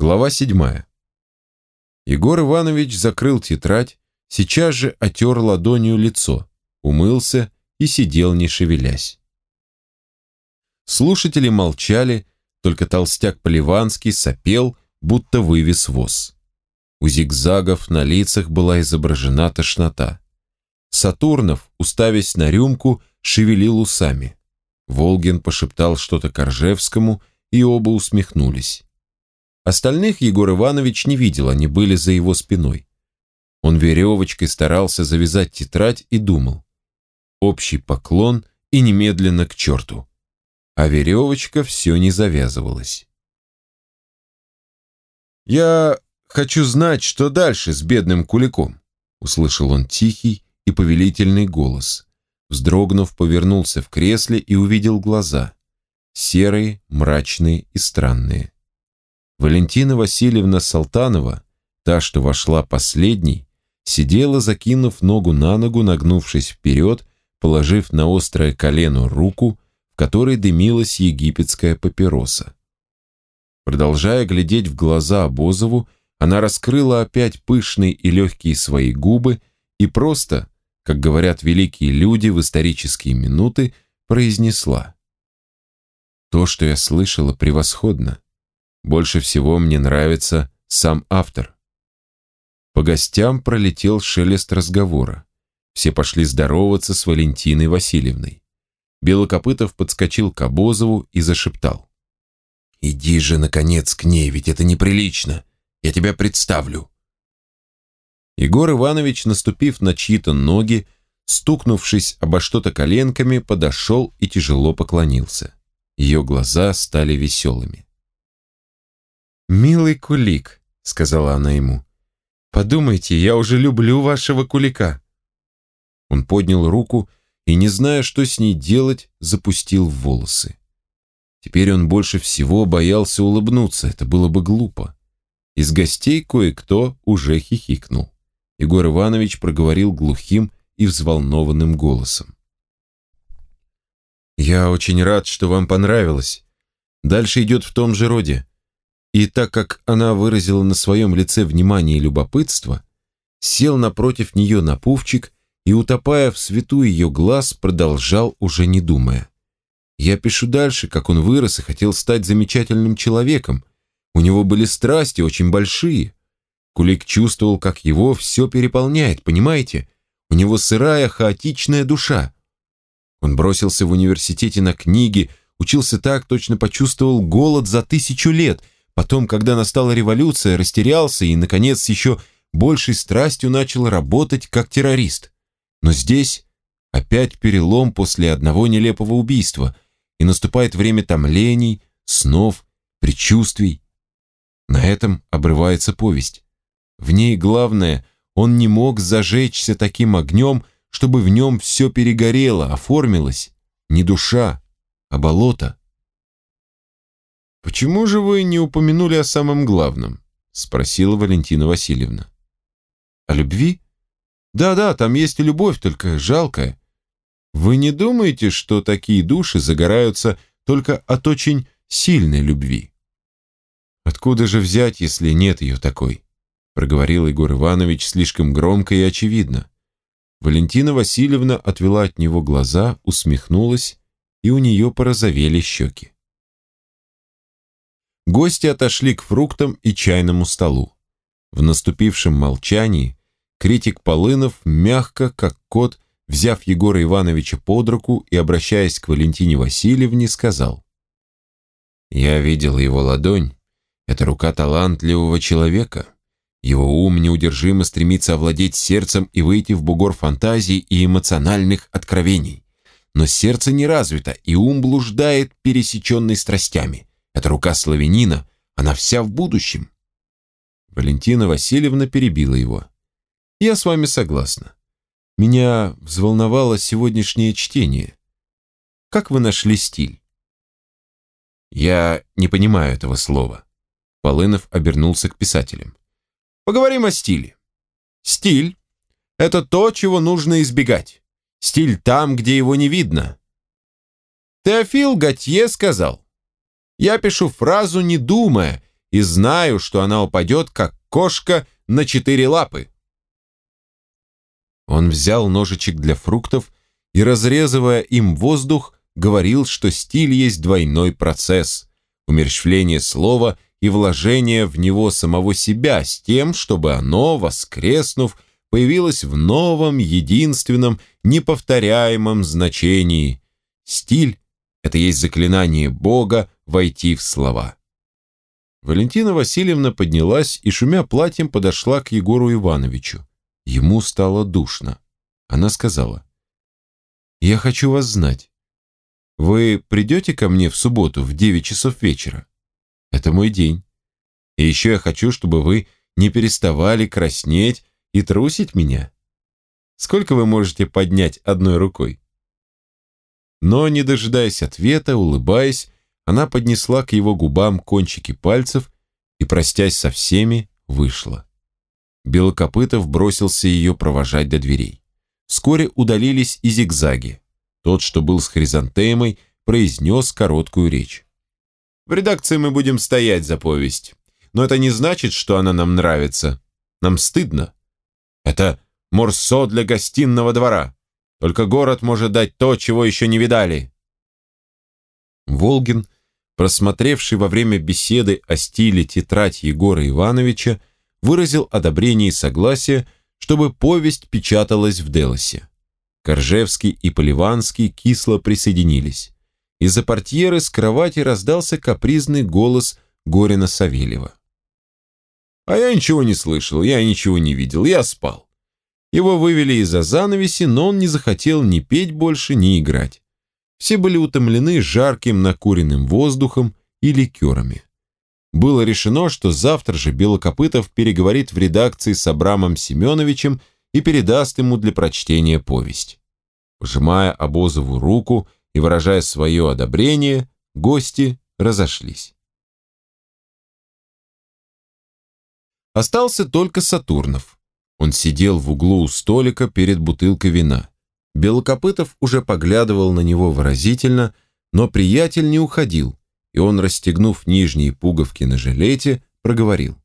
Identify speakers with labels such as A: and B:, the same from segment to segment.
A: Глава седьмая. Егор Иванович закрыл тетрадь, сейчас же отер ладонью лицо, умылся и сидел, не шевелясь. Слушатели молчали, только толстяк Поливанский сопел, будто вывез воз. У зигзагов на лицах была изображена тошнота. Сатурнов, уставясь на рюмку, шевелил усами. Волгин пошептал что-то Коржевскому, и оба усмехнулись. Остальных Егор Иванович не видел, они были за его спиной. Он веревочкой старался завязать тетрадь и думал. Общий поклон и немедленно к черту. А веревочка все не завязывалась. «Я хочу знать, что дальше с бедным куликом», услышал он тихий и повелительный голос. Вздрогнув, повернулся в кресле и увидел глаза. Серые, мрачные и странные. Валентина Васильевна Салтанова, та, что вошла последней, сидела, закинув ногу на ногу, нагнувшись вперед, положив на острое колено руку, в которой дымилась египетская папироса. Продолжая глядеть в глаза Обозову, она раскрыла опять пышные и легкие свои губы и просто, как говорят великие люди в исторические минуты, произнесла. «То, что я слышала, превосходно. Больше всего мне нравится сам автор. По гостям пролетел шелест разговора. Все пошли здороваться с Валентиной Васильевной. Белокопытов подскочил к Обозову и зашептал. «Иди же, наконец, к ней, ведь это неприлично. Я тебя представлю». Егор Иванович, наступив на чьи-то ноги, стукнувшись обо что-то коленками, подошел и тяжело поклонился. Ее глаза стали веселыми. «Милый кулик», — сказала она ему, — «подумайте, я уже люблю вашего кулика». Он поднял руку и, не зная, что с ней делать, запустил в волосы. Теперь он больше всего боялся улыбнуться, это было бы глупо. Из гостей кое-кто уже хихикнул. Егор Иванович проговорил глухим и взволнованным голосом. «Я очень рад, что вам понравилось. Дальше идет в том же роде. И так как она выразила на своем лице внимание и любопытство, сел напротив нее на пуфчик и, утопая в свету ее глаз, продолжал, уже не думая. Я пишу дальше, как он вырос и хотел стать замечательным человеком. У него были страсти очень большие. Кулик чувствовал, как его все переполняет, понимаете? У него сырая, хаотичная душа. Он бросился в университете на книги, учился так, точно почувствовал голод за тысячу лет – Потом, когда настала революция, растерялся и, наконец, еще большей страстью начал работать как террорист. Но здесь опять перелом после одного нелепого убийства, и наступает время томлений, снов, предчувствий. На этом обрывается повесть. В ней главное, он не мог зажечься таким огнем, чтобы в нем все перегорело, оформилось. Не душа, а болото. «Почему же вы не упомянули о самом главном?» — спросила Валентина Васильевна. «О любви? Да-да, там есть и любовь, только жалкая. Вы не думаете, что такие души загораются только от очень сильной любви?» «Откуда же взять, если нет ее такой?» — проговорил Егор Иванович слишком громко и очевидно. Валентина Васильевна отвела от него глаза, усмехнулась, и у нее порозовели щеки. Гости отошли к фруктам и чайному столу. В наступившем молчании критик Полынов мягко, как кот, взяв Егора Ивановича под руку и обращаясь к Валентине Васильевне, сказал «Я видел его ладонь. Это рука талантливого человека. Его ум неудержимо стремится овладеть сердцем и выйти в бугор фантазий и эмоциональных откровений. Но сердце не развито, и ум блуждает, пересеченный страстями. Это рука славянина, она вся в будущем. Валентина Васильевна перебила его. Я с вами согласна. Меня взволновало сегодняшнее чтение. Как вы нашли стиль? Я не понимаю этого слова. Полынов обернулся к писателям. Поговорим о стиле. Стиль – это то, чего нужно избегать. Стиль там, где его не видно. Теофил Готье сказал, я пишу фразу, не думая, и знаю, что она упадет, как кошка на четыре лапы. Он взял ножичек для фруктов и, разрезывая им воздух, говорил, что стиль есть двойной процесс – умерщвление слова и вложение в него самого себя с тем, чтобы оно, воскреснув, появилось в новом, единственном, неповторяемом значении. Стиль – это есть заклинание Бога войти в слова. Валентина Васильевна поднялась и, шумя платьем, подошла к Егору Ивановичу. Ему стало душно. Она сказала, «Я хочу вас знать. Вы придете ко мне в субботу в 9 часов вечера? Это мой день. И еще я хочу, чтобы вы не переставали краснеть и трусить меня. Сколько вы можете поднять одной рукой?» Но, не дожидаясь ответа, улыбаясь, она поднесла к его губам кончики пальцев и, простясь со всеми, вышла. Белокопытов бросился ее провожать до дверей. Вскоре удалились и зигзаги. Тот, что был с хризантемой, произнес короткую речь. «В редакции мы будем стоять за повесть. Но это не значит, что она нам нравится. Нам стыдно. Это морсо для гостиного двора. Только город может дать то, чего еще не видали». Волгин, просмотревший во время беседы о стиле тетрадь Егора Ивановича, выразил одобрение и согласие, чтобы повесть печаталась в Делосе. Коржевский и Поливанский кисло присоединились. Из-за портьеры с кровати раздался капризный голос Горина Савельева. «А я ничего не слышал, я ничего не видел, я спал». Его вывели из-за занавеси, но он не захотел ни петь больше, ни играть. Все были утомлены жарким накуренным воздухом и ликерами. Было решено, что завтра же Белокопытов переговорит в редакции с Абрамом Семеновичем и передаст ему для прочтения повесть. Пожимая Обозову руку и выражая свое одобрение, гости разошлись. Остался только Сатурнов. Он сидел в углу у столика перед бутылкой вина. Белокопытов уже поглядывал на него выразительно, но приятель не уходил, и он, расстегнув нижние пуговки на жилете, проговорил.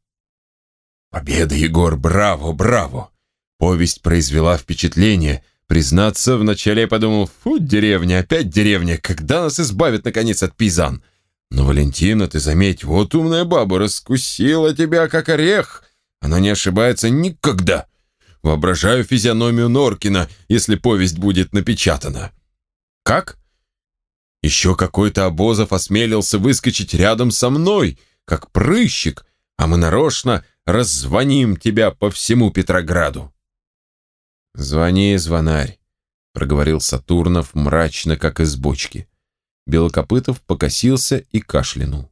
A: «Победа, Егор, браво, браво! Повесть произвела впечатление. Признаться, вначале я подумал, фу, деревня, опять деревня, когда нас избавят, наконец, от пейзан? Но, Валентина, ты заметь, вот умная баба раскусила тебя, как орех. Она не ошибается никогда. Воображаю физиономию Норкина, если повесть будет напечатана. Как? Еще какой-то обозов осмелился выскочить рядом со мной, как прыщик, а мы нарочно раззвоним тебя по всему Петрограду. «Звони, звонарь», — проговорил Сатурнов мрачно, как из бочки. Белокопытов покосился и кашлянул.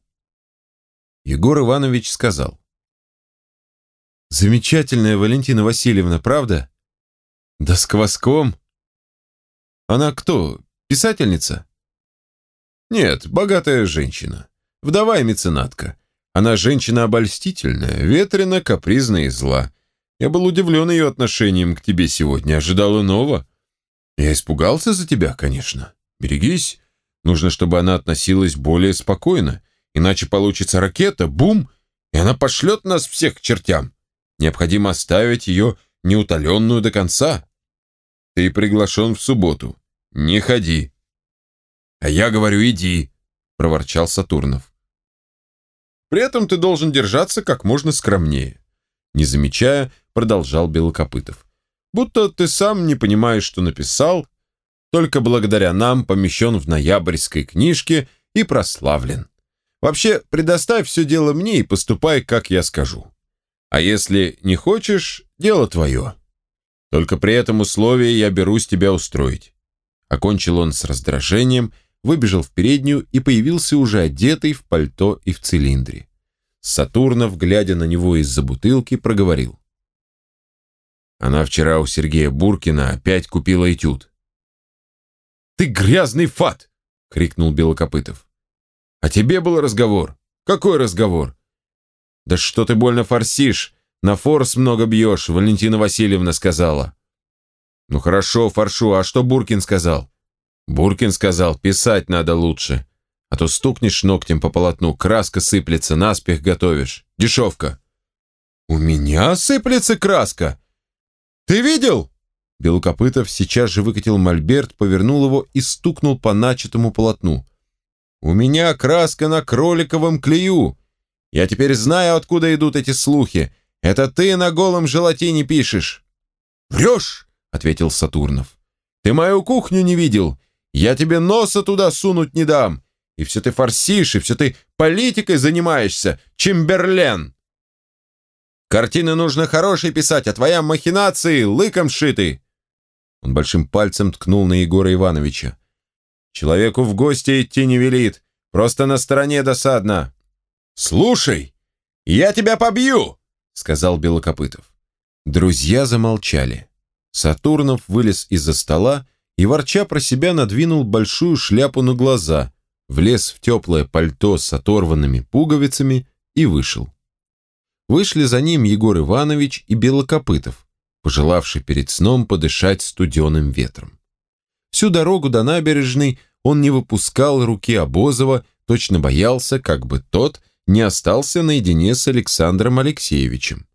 A: Егор Иванович сказал. «Замечательная Валентина Васильевна, правда? Да с кваском. Она кто, писательница?» Нет, богатая женщина. Вдова и меценатка. Она женщина обольстительная, ветрена, капризная и зла. Я был удивлен ее отношением к тебе сегодня, ожидал иного. Я испугался за тебя, конечно. Берегись. Нужно, чтобы она относилась более спокойно, иначе получится ракета, бум, и она пошлет нас всех к чертям. Необходимо оставить ее неутоленную до конца. Ты приглашен в субботу. Не ходи. «А я говорю, иди», — проворчал Сатурнов. «При этом ты должен держаться как можно скромнее», — не замечая, продолжал Белокопытов. «Будто ты сам не понимаешь, что написал, только благодаря нам помещен в ноябрьской книжке и прославлен. Вообще, предоставь все дело мне и поступай, как я скажу. А если не хочешь, дело твое. Только при этом условии я берусь тебя устроить». Окончил он с раздражением выбежал в переднюю и появился уже одетый в пальто и в цилиндре. Сатурнов, глядя на него из-за бутылки, проговорил. Она вчера у Сергея Буркина опять купила этюд. «Ты грязный фат!» — крикнул Белокопытов. «А тебе был разговор? Какой разговор?» «Да что ты больно форсишь? На форс много бьешь», — Валентина Васильевна сказала. «Ну хорошо, форшу, а что Буркин сказал?» Буркин сказал, писать надо лучше. а то стукнешь ногтем по полотну, краска сыплется, наспех готовишь. Дешевка». «У меня сыплется краска? Ты видел?» Белокопытов сейчас же выкатил мольберт, повернул его и стукнул по начатому полотну. «У меня краска на кроликовом клею. Я теперь знаю, откуда идут эти слухи. Это ты на голом желатине пишешь». «Врешь!» — ответил Сатурнов. «Ты мою кухню не видел. Я тебе носа туда сунуть не дам. И все ты форсишь, и все ты политикой занимаешься, Чемберлен!» «Картины нужно хорошие писать, а твоя махинации лыком шиты!» Он большим пальцем ткнул на Егора Ивановича. Человеку в гости идти не велит. Просто на стороне досадно. «Слушай, я тебя побью!» — сказал Белокопытов. Друзья замолчали. Сатурнов вылез из-за стола и, ворча про себя, надвинул большую шляпу на глаза, влез в теплое пальто с оторванными пуговицами и вышел. Вышли за ним Егор Иванович и Белокопытов, пожелавший перед сном подышать студеным ветром. Всю дорогу до набережной он не выпускал руки Обозова, точно боялся, как бы тот не остался наедине с Александром Алексеевичем.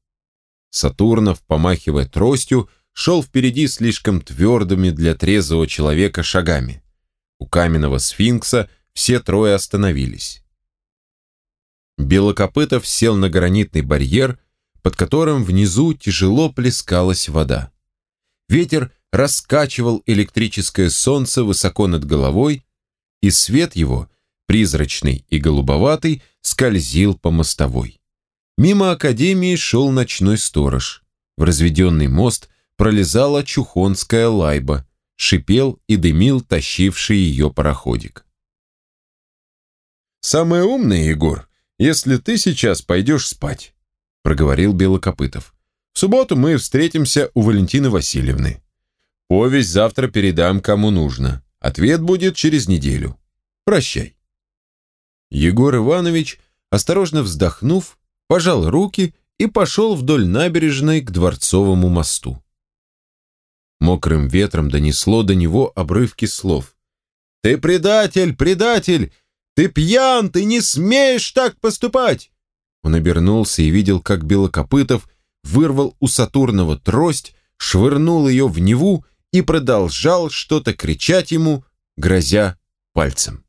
A: Сатурнов, помахивая тростью, шел впереди слишком твердыми для трезвого человека шагами. У каменного сфинкса все трое остановились. Белокопытов сел на гранитный барьер, под которым внизу тяжело плескалась вода. Ветер раскачивал электрическое солнце высоко над головой, и свет его, призрачный и голубоватый, скользил по мостовой. Мимо академии шел ночной сторож. В разведенный мост пролезала чухонская лайба, шипел и дымил тащивший ее пароходик. «Самое умное, Егор, если ты сейчас пойдешь спать», проговорил Белокопытов. «В субботу мы встретимся у Валентины Васильевны. Повесть завтра передам кому нужно. Ответ будет через неделю. Прощай. Егор Иванович, осторожно вздохнув, пожал руки и пошел вдоль набережной к Дворцовому мосту. Мокрым ветром донесло до него обрывки слов. «Ты предатель, предатель! Ты пьян, ты не смеешь так поступать!» Он обернулся и видел, как Белокопытов вырвал у Сатурнова трость, швырнул ее в Неву и продолжал что-то кричать ему, грозя пальцем.